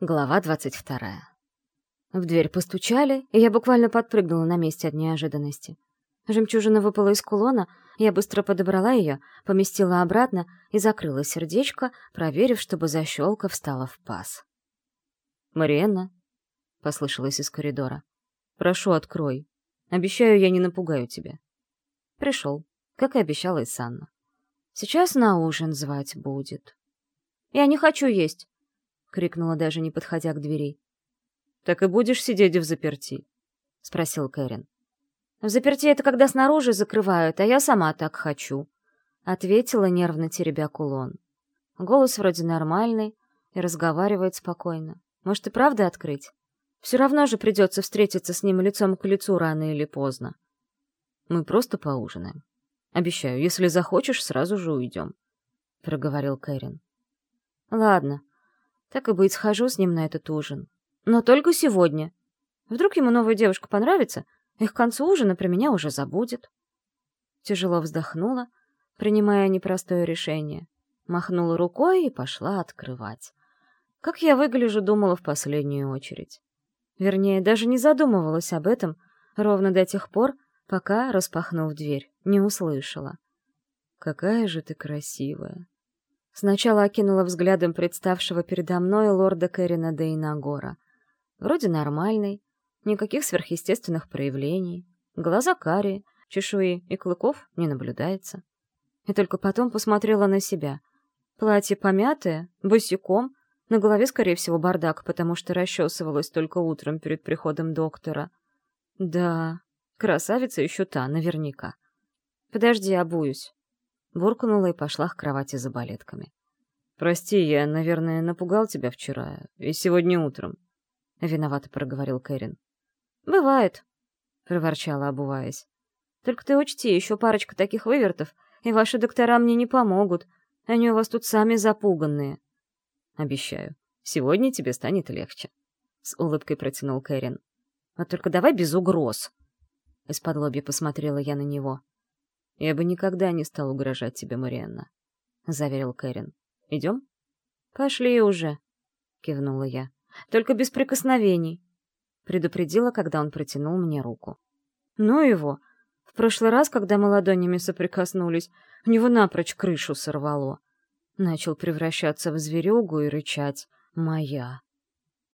Глава двадцать вторая. В дверь постучали, и я буквально подпрыгнула на месте от неожиданности. Жемчужина выпала из кулона, я быстро подобрала ее, поместила обратно и закрыла сердечко, проверив, чтобы защелка встала в паз. «Мариэнна», — послышалось из коридора, — «прошу, открой. Обещаю, я не напугаю тебя». Пришел, как и обещала Исанна. «Сейчас на ужин звать будет». «Я не хочу есть», — крикнула, даже не подходя к двери. «Так и будешь сидеть в заперти?» — спросил Кэрин. «В заперти это когда снаружи закрывают, а я сама так хочу», — ответила, нервно теребя кулон. Голос вроде нормальный и разговаривает спокойно. Может, и правда открыть? Все равно же придется встретиться с ним лицом к лицу рано или поздно. Мы просто поужинаем. Обещаю, если захочешь, сразу же уйдем», — проговорил Кэрин. «Ладно, так и быть, схожу с ним на этот ужин. Но только сегодня. Вдруг ему новая девушка понравится, и к концу ужина про меня уже забудет. Тяжело вздохнула, принимая непростое решение. Махнула рукой и пошла открывать. Как я выгляжу, думала в последнюю очередь. Вернее, даже не задумывалась об этом ровно до тех пор, пока, распахнув дверь, не услышала. «Какая же ты красивая!» Сначала окинула взглядом представшего передо мной лорда Кэрина Дейнагора. Вроде нормальный, Никаких сверхъестественных проявлений. Глаза карие, чешуи и клыков не наблюдается. И только потом посмотрела на себя. Платье помятое, босиком, на голове, скорее всего, бардак, потому что расчесывалась только утром перед приходом доктора. Да, красавица еще та, наверняка. Подожди, обуюсь. Буркнула и пошла к кровати за балетками. «Прости, я, наверное, напугал тебя вчера и сегодня утром», — виновато проговорил Кэрин. «Бывает», — проворчала, обуваясь. «Только ты учти, еще парочка таких вывертов, и ваши доктора мне не помогут. Они у вас тут сами запуганные». «Обещаю, сегодня тебе станет легче», — с улыбкой протянул Кэрин. «Вот только давай без угроз». Из-под лобья посмотрела я на него. «Я бы никогда не стал угрожать тебе, Марианна», — заверил Кэрин. «Идем?» «Пошли уже», — кивнула я. «Только без прикосновений предупредила, когда он протянул мне руку. «Ну его! В прошлый раз, когда мы ладонями соприкоснулись, у него напрочь крышу сорвало. Начал превращаться в зверюгу и рычать «Моя».